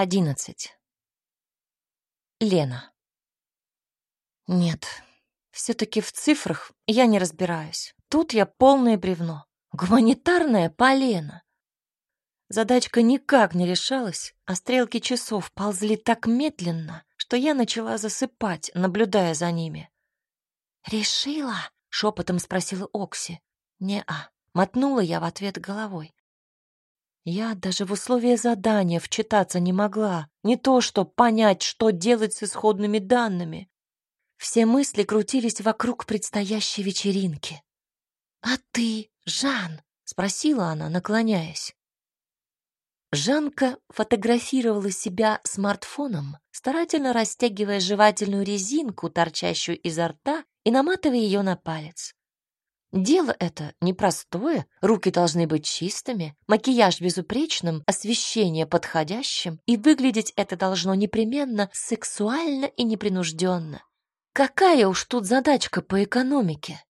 Одиннадцать. Лена. Нет, все-таки в цифрах я не разбираюсь. Тут я полное бревно. Гуманитарная полена. Задачка никак не решалась, а стрелки часов ползли так медленно, что я начала засыпать, наблюдая за ними. «Решила?» — шепотом спросила Окси. «Не-а», — мотнула я в ответ головой. Я даже в условия задания вчитаться не могла, не то что понять, что делать с исходными данными. Все мысли крутились вокруг предстоящей вечеринки. «А ты, Жан?» — спросила она, наклоняясь. Жанка фотографировала себя смартфоном, старательно растягивая жевательную резинку, торчащую изо рта, и наматывая ее на палец. Дело это непростое, руки должны быть чистыми, макияж безупречным, освещение подходящим, и выглядеть это должно непременно сексуально и непринужденно. Какая уж тут задачка по экономике?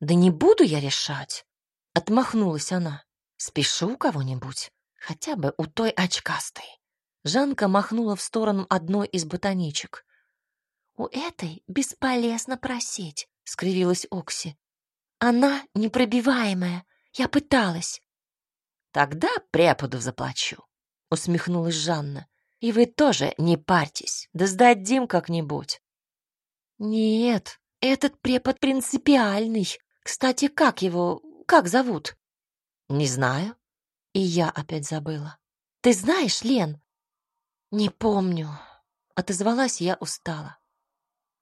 Да не буду я решать, отмахнулась она. Спешу кого-нибудь, хотя бы у той очкастой. Жанка махнула в сторону одной из ботаничек. У этой бесполезно просить, скривилась Окси. Она непробиваемая. Я пыталась. Тогда преподу заплачу, усмехнулась Жанна. И вы тоже не парьтесь, да сдадим как-нибудь. Нет, этот препод принципиальный. Кстати, как его, как зовут? Не знаю. И я опять забыла. Ты знаешь, Лен? Не помню. Отозвалась я устало.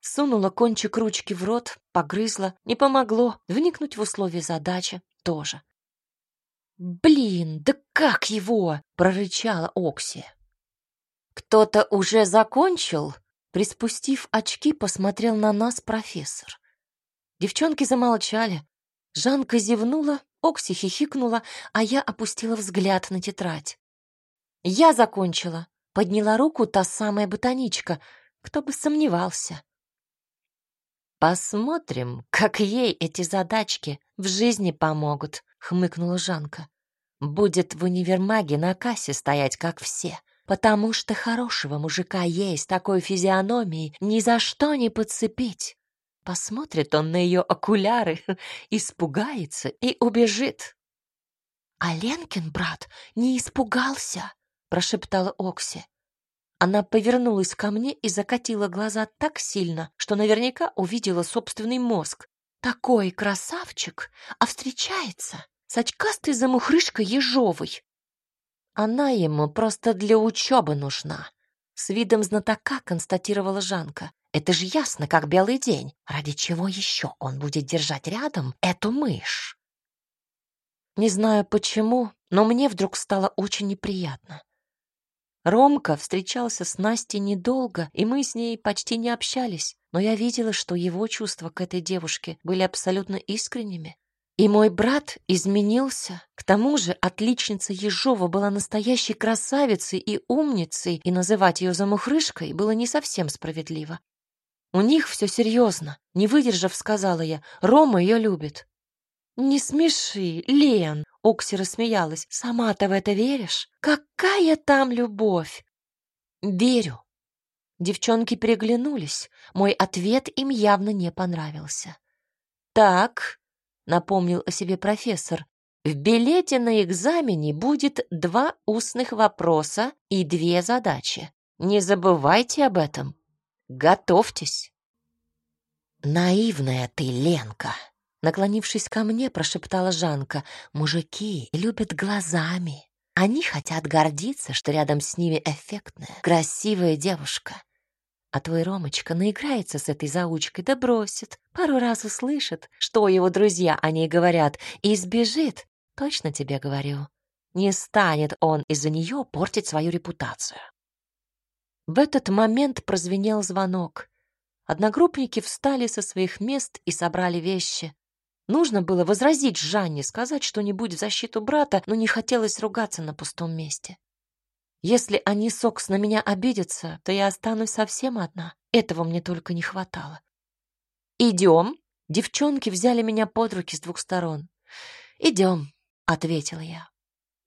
Сунула кончик ручки в рот, погрызла. Не помогло. Вникнуть в условия задачи тоже. «Блин, да как его?» — прорычала Окси. «Кто-то уже закончил?» Приспустив очки, посмотрел на нас профессор. Девчонки замолчали. Жанка зевнула, Окси хихикнула, а я опустила взгляд на тетрадь. «Я закончила», — подняла руку та самая ботаничка. Кто бы сомневался. Посмотрим, как ей эти задачки в жизни помогут, хмыкнула Жанка. Будет в универмаге на кассе стоять, как все, потому что хорошего мужика ей с такой физиономией ни за что не подцепить. Посмотрит он на ее окуляры, испугается и убежит. А Ленкин брат не испугался, прошептала Окси. Она повернулась ко мне и закатила глаза так сильно, что наверняка увидела собственный мозг. Такой красавчик, а встречается с очкастой замухрышкой Ежовой. Она ему просто для учебы нужна. С видом знатока констатировала Жанка. Это же ясно, как белый день. Ради чего еще он будет держать рядом эту мышь? Не знаю почему, но мне вдруг стало очень неприятно. Ромка встречался с Настей недолго, и мы с ней почти не общались, но я видела, что его чувства к этой девушке были абсолютно искренними. И мой брат изменился. К тому же отличница Ежова была настоящей красавицей и умницей, и называть ее замухрышкой было не совсем справедливо. У них все серьезно. Не выдержав, сказала я, Рома ее любит. «Не смеши, Лен!» — Окси рассмеялась. «Сама-то в это веришь? Какая там любовь?» «Верю». Девчонки переглянулись. Мой ответ им явно не понравился. «Так», — напомнил о себе профессор, «в билете на экзамене будет два устных вопроса и две задачи. Не забывайте об этом. Готовьтесь». «Наивная ты, Ленка!» Наклонившись ко мне, прошептала Жанка, «Мужики любят глазами. Они хотят гордиться, что рядом с ними эффектная, красивая девушка. А твой Ромочка наиграется с этой заучкой да бросит. Пару раз услышит, что его друзья о ней говорят, и сбежит. Точно тебе говорю. Не станет он из-за нее портить свою репутацию». В этот момент прозвенел звонок. Одногруппники встали со своих мест и собрали вещи. Нужно было возразить Жанне, сказать что-нибудь в защиту брата, но не хотелось ругаться на пустом месте. Если они Сокс на меня обидятся, то я останусь совсем одна. Этого мне только не хватало. «Идем?» Девчонки взяли меня под руки с двух сторон. «Идем», — ответила я.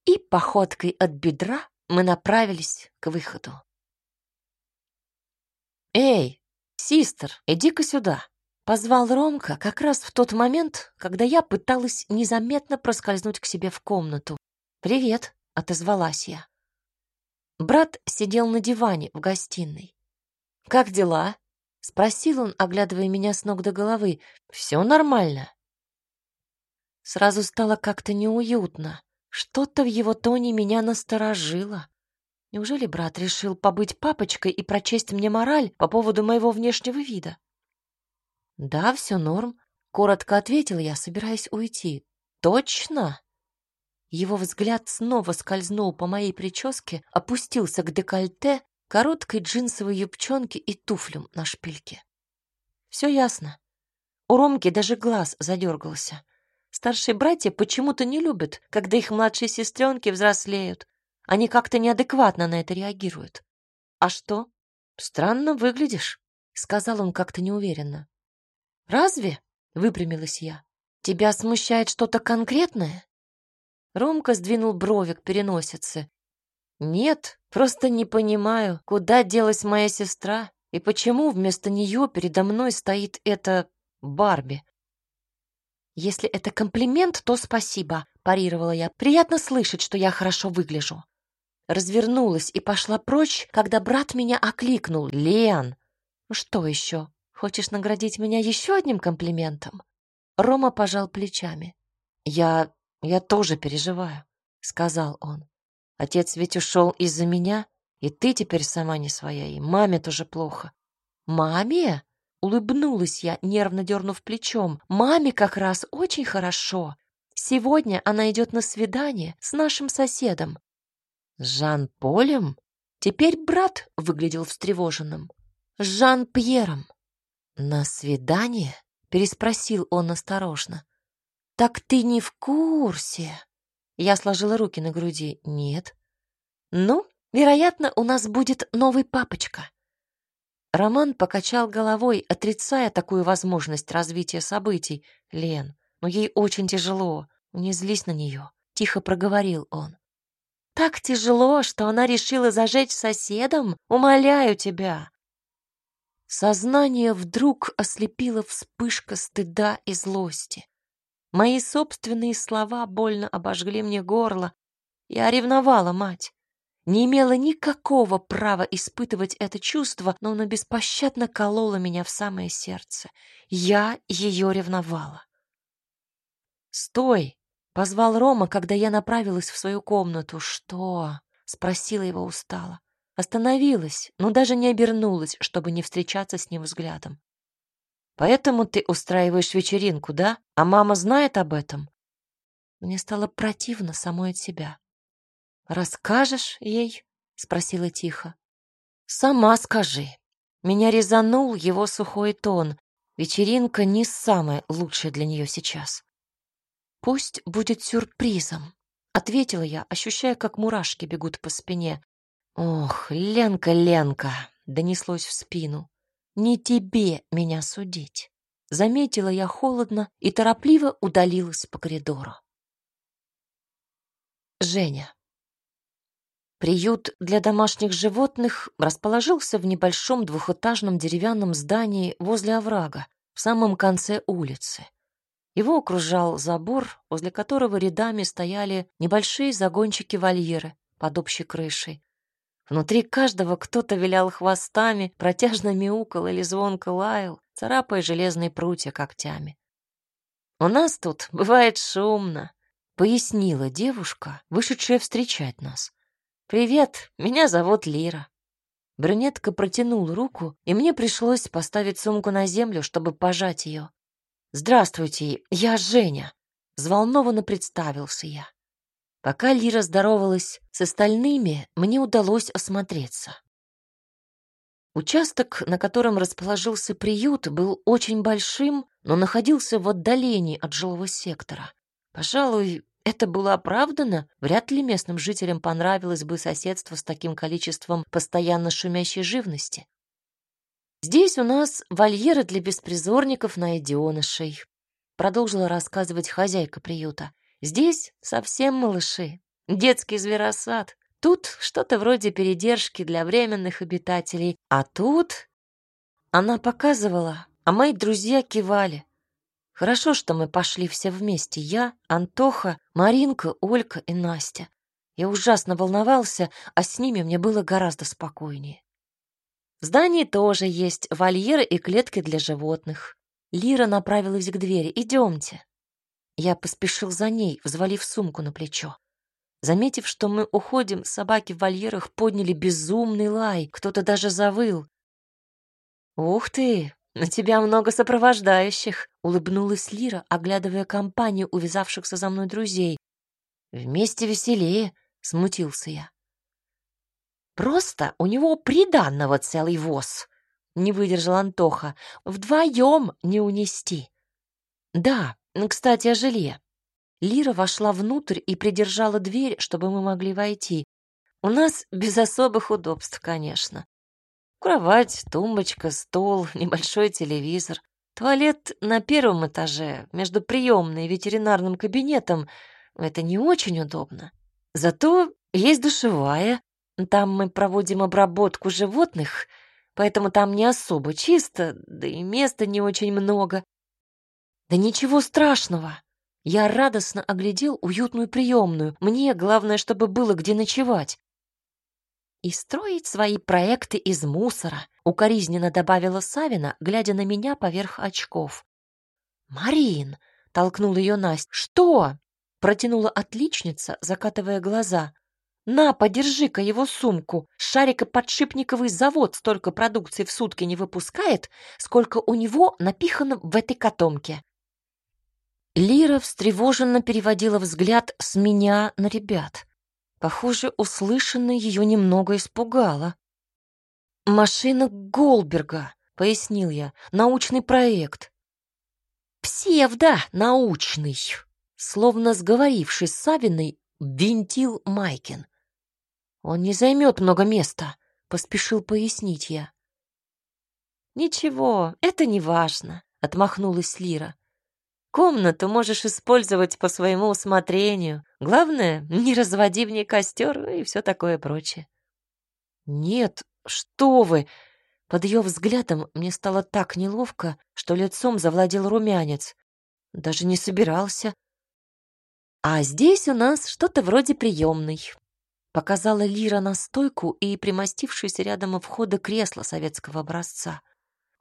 И походкой от бедра мы направились к выходу. «Эй, систер, иди-ка сюда!» — позвал Ромка как раз в тот момент, когда я пыталась незаметно проскользнуть к себе в комнату. «Привет!» — отозвалась я. Брат сидел на диване в гостиной. «Как дела?» — спросил он, оглядывая меня с ног до головы. «Все нормально?» Сразу стало как-то неуютно. Что-то в его тоне меня насторожило. Неужели брат решил побыть папочкой и прочесть мне мораль по поводу моего внешнего вида? «Да, все норм», — коротко ответил я, собираясь уйти. «Точно?» Его взгляд снова скользнул по моей прическе, опустился к декольте, короткой джинсовой юбчонке и туфлям на шпильке. Все ясно. У Ромки даже глаз задергался. Старшие братья почему-то не любят, когда их младшие сестренки взрослеют. Они как-то неадекватно на это реагируют. «А что? Странно выглядишь», — сказал он как-то неуверенно. «Разве?» — выпрямилась я. «Тебя смущает что-то конкретное?» Ромка сдвинул брови к переносице. «Нет, просто не понимаю, куда делась моя сестра и почему вместо нее передо мной стоит эта Барби». «Если это комплимент, то спасибо», — парировала я. «Приятно слышать, что я хорошо выгляжу». Развернулась и пошла прочь, когда брат меня окликнул. «Лен!» «Что еще? Хочешь наградить меня еще одним комплиментом?» Рома пожал плечами. «Я «Я тоже переживаю», — сказал он. «Отец ведь ушел из-за меня, и ты теперь сама не своя, и маме тоже плохо». «Маме?» — улыбнулась я, нервно дернув плечом. «Маме как раз очень хорошо. Сегодня она идет на свидание с нашим соседом». «С Жан-Полем?» Теперь брат выглядел встревоженным. «С Жан-Пьером». «На свидание?» — переспросил он осторожно. «Так ты не в курсе?» Я сложила руки на груди. «Нет». «Ну, вероятно, у нас будет новый папочка». Роман покачал головой, отрицая такую возможность развития событий. «Лен, но ей очень тяжело. Не злись на нее», — тихо проговорил он. «Так тяжело, что она решила зажечь соседом? Умоляю тебя!» Сознание вдруг ослепило вспышка стыда и злости. Мои собственные слова больно обожгли мне горло. Я ревновала мать. Не имела никакого права испытывать это чувство, но оно беспощадно кололо меня в самое сердце. Я ее ревновала. «Стой!» — позвал Рома, когда я направилась в свою комнату. «Что?» — спросила его устало. Остановилась, но даже не обернулась, чтобы не встречаться с ним взглядом. Поэтому ты устраиваешь вечеринку, да? А мама знает об этом? Мне стало противно самой от себя. Расскажешь ей? спросила тихо. Сама скажи. Меня резанул его сухой тон. Вечеринка не самая лучшая для нее сейчас. Пусть будет сюрпризом, ответила я, ощущая, как мурашки бегут по спине. Ох, Ленка, Ленка, донеслось в спину. Не тебе меня судить. Заметила я холодно и торопливо удалилась по коридору. Женя. Приют для домашних животных расположился в небольшом двухэтажном деревянном здании возле оврага, в самом конце улицы. Его окружал забор, возле которого рядами стояли небольшие загончики-вольеры под общей крышей, Внутри каждого кто-то вилял хвостами, протяжно мяукал или звонко лаял, царапая железные прутья когтями. «У нас тут бывает шумно», — пояснила девушка, вышедшая встречать нас. «Привет, меня зовут Лира». Брюнетка протянула руку, и мне пришлось поставить сумку на землю, чтобы пожать ее. «Здравствуйте, я Женя», — взволнованно представился я. Пока Лира здоровалась с остальными, мне удалось осмотреться. Участок, на котором расположился приют, был очень большим, но находился в отдалении от жилого сектора. Пожалуй, это было оправдано. Вряд ли местным жителям понравилось бы соседство с таким количеством постоянно шумящей живности. Здесь у нас вольеры для беспризорников найденышей, продолжила рассказывать хозяйка приюта. Здесь совсем малыши. Детский зверосад. Тут что-то вроде передержки для временных обитателей, а тут... Она показывала, а мои друзья кивали. Хорошо, что мы пошли все вместе. Я, Антоха, Маринка, Олька и Настя. Я ужасно волновался, а с ними мне было гораздо спокойнее. В здании тоже есть вольеры и клетки для животных. Лира направилась к двери. «Идемте». Я поспешил за ней, взвалив сумку на плечо. Заметив, что мы уходим, собаки в вольерах подняли безумный лай, кто-то даже завыл. «Ух ты, на тебя много сопровождающих», — улыбнулась Лира, оглядывая компанию увязавшихся за мной друзей. «Вместе веселее», — смутился я. «Просто у него приданного целый воз», — не выдержал Антоха. «Вдвоем не унести». «Да, кстати, о жилье». Лира вошла внутрь и придержала дверь, чтобы мы могли войти. У нас без особых удобств, конечно. Кровать, тумбочка, стол, небольшой телевизор. Туалет на первом этаже, между приемной и ветеринарным кабинетом. Это не очень удобно. Зато есть душевая. Там мы проводим обработку животных, поэтому там не особо чисто, да и места не очень много. Да ничего страшного. Я радостно оглядел уютную приемную. Мне главное, чтобы было где ночевать и строить свои проекты из мусора», — укоризненно добавила Савина, глядя на меня поверх очков. «Марин!» — толкнул ее Настя. «Что?» — протянула отличница, закатывая глаза. «На, подержи-ка его сумку. Шарикоподшипниковый завод столько продукции в сутки не выпускает, сколько у него напихано в этой котомке». Лира встревоженно переводила взгляд с меня на ребят. Похоже, услышанное ее немного испугало. «Машина Голберга», — пояснил я, — «научный проект». «Псевдо-научный», — словно сговорившись с Савиной, винтил Майкин. «Он не займет много места», — поспешил пояснить я. «Ничего, это не важно», — отмахнулась Лира. Комнату можешь использовать по своему усмотрению. Главное, не разводи в ней костер и все такое прочее. Нет, что вы! Под ее взглядом мне стало так неловко, что лицом завладел румянец. Даже не собирался. А здесь у нас что-то вроде приемной. Показала Лира на стойку и примостившуюся рядом у входа кресло советского образца.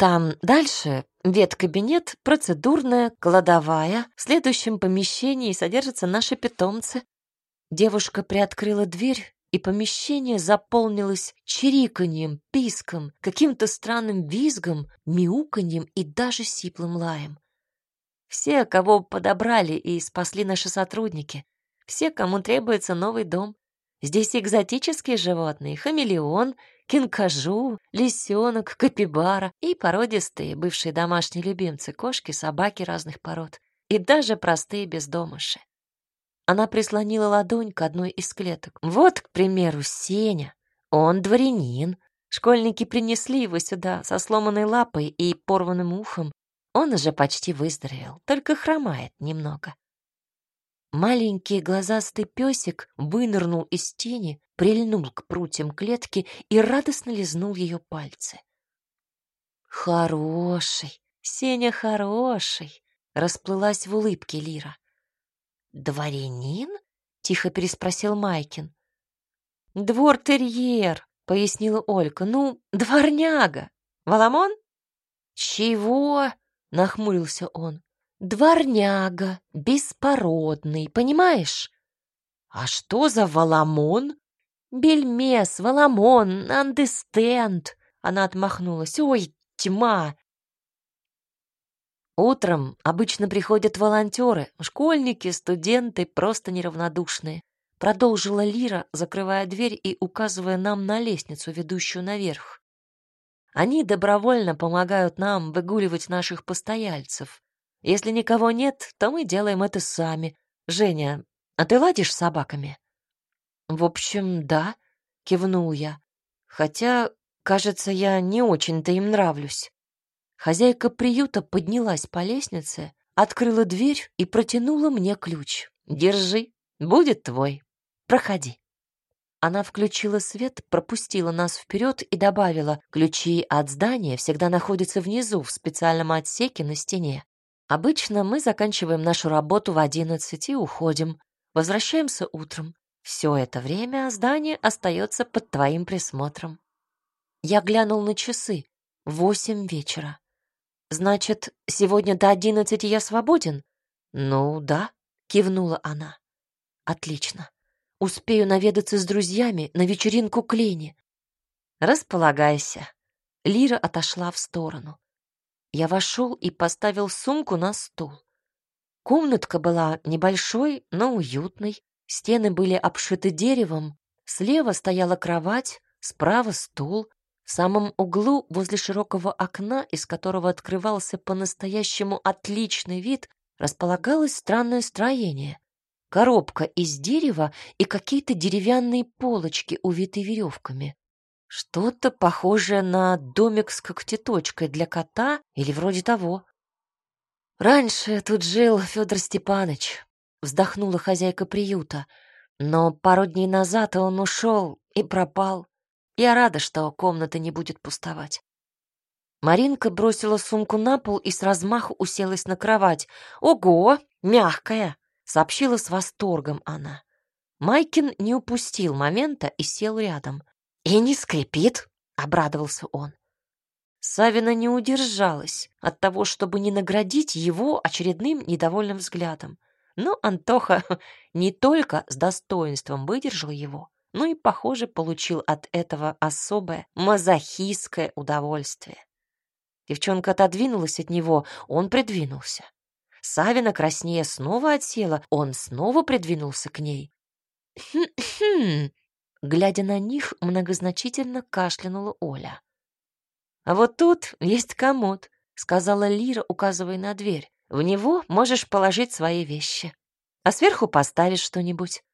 Там дальше веткабинет, процедурная, кладовая. В следующем помещении содержатся наши питомцы. Девушка приоткрыла дверь, и помещение заполнилось чириканьем, писком, каким-то странным визгом, мяуканьем и даже сиплым лаем. Все, кого подобрали и спасли наши сотрудники. Все, кому требуется новый дом. Здесь экзотические животные, хамелеон, кинкажу, лисенок, капибара и породистые бывшие домашние любимцы, кошки, собаки разных пород и даже простые бездомыши. Она прислонила ладонь к одной из клеток. Вот, к примеру, Сеня. Он дворянин. Школьники принесли его сюда со сломанной лапой и порванным ухом. Он уже почти выздоровел, только хромает немного. Маленький глазастый песик вынырнул из тени прильнул к прутьям клетки и радостно лизнул ее пальцы. «Хороший, Сеня хороший!» — расплылась в улыбке Лира. «Дворянин?» — тихо переспросил Майкин. «Двор-терьер», — пояснила Олька. «Ну, дворняга. Воломон?» «Чего?» — нахмурился он. «Дворняга, беспородный, понимаешь?» «А что за Воломон?» «Бельмес, Валамон, андестенд!» Она отмахнулась. «Ой, тьма!» Утром обычно приходят волонтеры, школьники, студенты, просто неравнодушные. Продолжила Лира, закрывая дверь и указывая нам на лестницу, ведущую наверх. Они добровольно помогают нам выгуливать наших постояльцев. Если никого нет, то мы делаем это сами. Женя, а ты ладишь с собаками? «В общем, да», — кивнул я. «Хотя, кажется, я не очень-то им нравлюсь». Хозяйка приюта поднялась по лестнице, открыла дверь и протянула мне ключ. «Держи, будет твой. Проходи». Она включила свет, пропустила нас вперед и добавила, ключи от здания всегда находятся внизу, в специальном отсеке на стене. Обычно мы заканчиваем нашу работу в одиннадцать и уходим. Возвращаемся утром. Все это время здание остается под твоим присмотром. Я глянул на часы. Восемь вечера. Значит, сегодня до одиннадцати я свободен? Ну да, кивнула она. Отлично. Успею наведаться с друзьями на вечеринку к Лене. Располагайся. Лира отошла в сторону. Я вошел и поставил сумку на стул. Комнатка была небольшой, но уютной. Стены были обшиты деревом. Слева стояла кровать, справа стул. В самом углу, возле широкого окна, из которого открывался по-настоящему отличный вид, располагалось странное строение коробка из дерева и какие-то деревянные полочки, увитые веревками. Что-то похожее на домик с когтеточкой для кота или вроде того. Раньше тут жил Федор Степанович, вздохнула хозяйка приюта, но пару дней назад он ушел и пропал. Я рада, что комната не будет пустовать. Маринка бросила сумку на пол и с размаху уселась на кровать. Ого, мягкая сообщила с восторгом она. Майкин не упустил момента и сел рядом. «И не скрипит», — обрадовался он. Савина не удержалась от того, чтобы не наградить его очередным недовольным взглядом. Но Антоха не только с достоинством выдержал его, но и, похоже, получил от этого особое мазохистское удовольствие. Девчонка отодвинулась от него, он придвинулся. Савина краснее снова отсела, он снова придвинулся к ней. «Хм-хм!» Глядя на них, многозначительно кашлянула Оля. «А вот тут есть комод», — сказала Лира, указывая на дверь. «В него можешь положить свои вещи, а сверху поставишь что-нибудь».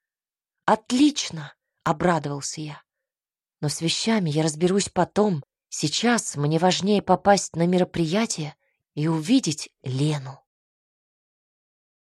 «Отлично!» — обрадовался я. «Но с вещами я разберусь потом. Сейчас мне важнее попасть на мероприятие и увидеть Лену».